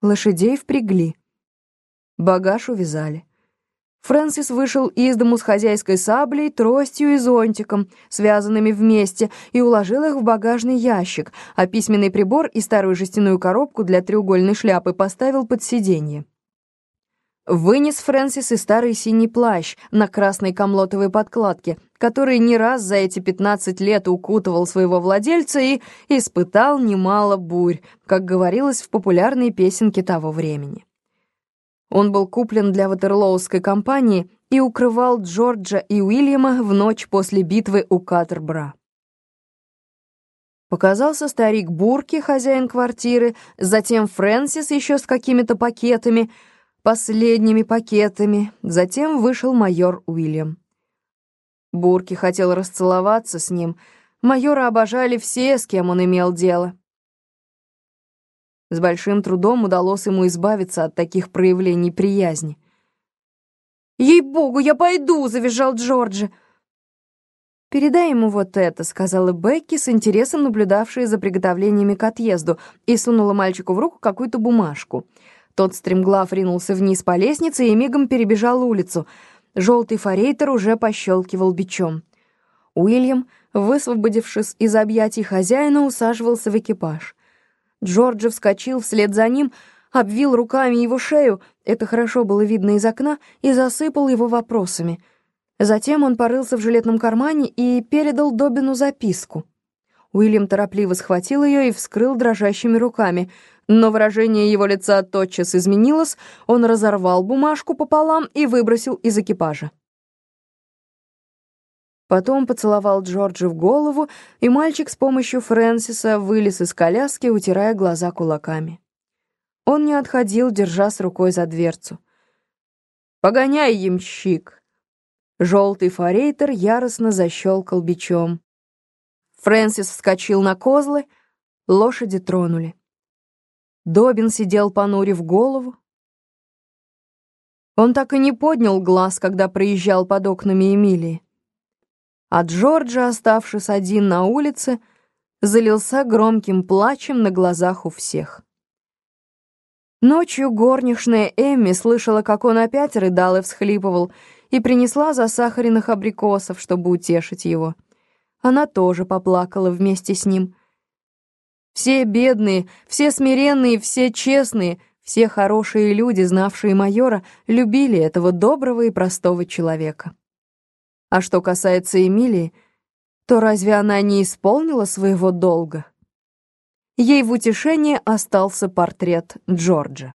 Лошадей впрягли. Багаж увязали. Фрэнсис вышел из дому с хозяйской саблей, тростью и зонтиком, связанными вместе, и уложил их в багажный ящик, а письменный прибор и старую жестяную коробку для треугольной шляпы поставил под сиденье. Вынес Фрэнсис и старый синий плащ на красной комлотовой подкладке, который не раз за эти 15 лет укутывал своего владельца и испытал немало бурь, как говорилось в популярной песенке того времени. Он был куплен для Ватерлоуской компании и укрывал Джорджа и Уильяма в ночь после битвы у Катербра. Показался старик Бурки, хозяин квартиры, затем Фрэнсис еще с какими-то пакетами — последними пакетами. Затем вышел майор Уильям. Бурки хотел расцеловаться с ним. Майора обожали все, с кем он имел дело. С большим трудом удалось ему избавиться от таких проявлений приязни. «Ей-богу, я пойду!» — завизжал Джорджи. «Передай ему вот это», — сказала Бекки, с интересом наблюдавшая за приготовлениями к отъезду, и сунула мальчику в руку какую-то бумажку — тот стремглав ринулся вниз по лестнице и мигом перебежал улицу. Желтый форейтер уже пощелкивал бичом. Уильям, высвободившись из объятий хозяина, усаживался в экипаж. Джорджи вскочил вслед за ним, обвил руками его шею, это хорошо было видно из окна, и засыпал его вопросами. Затем он порылся в жилетном кармане и передал Добину записку. Уильям торопливо схватил ее и вскрыл дрожащими руками — но выражение его лица тотчас изменилось, он разорвал бумажку пополам и выбросил из экипажа. Потом поцеловал Джорджи в голову, и мальчик с помощью Фрэнсиса вылез из коляски, утирая глаза кулаками. Он не отходил, держа с рукой за дверцу. «Погоняй, ямщик!» Желтый форейтер яростно защелкал бичом. Фрэнсис вскочил на козлы, лошади тронули. Добин сидел, понурив голову. Он так и не поднял глаз, когда проезжал под окнами Эмилии. А Джорджи, оставшись один на улице, залился громким плачем на глазах у всех. Ночью горничная Эмми слышала, как он опять рыдал и всхлипывал, и принесла засахаренных абрикосов, чтобы утешить его. Она тоже поплакала вместе с ним — все бедные, все смиренные, все честные, все хорошие люди, знавшие майора, любили этого доброго и простого человека. А что касается Эмилии, то разве она не исполнила своего долга? Ей в утешение остался портрет Джорджа.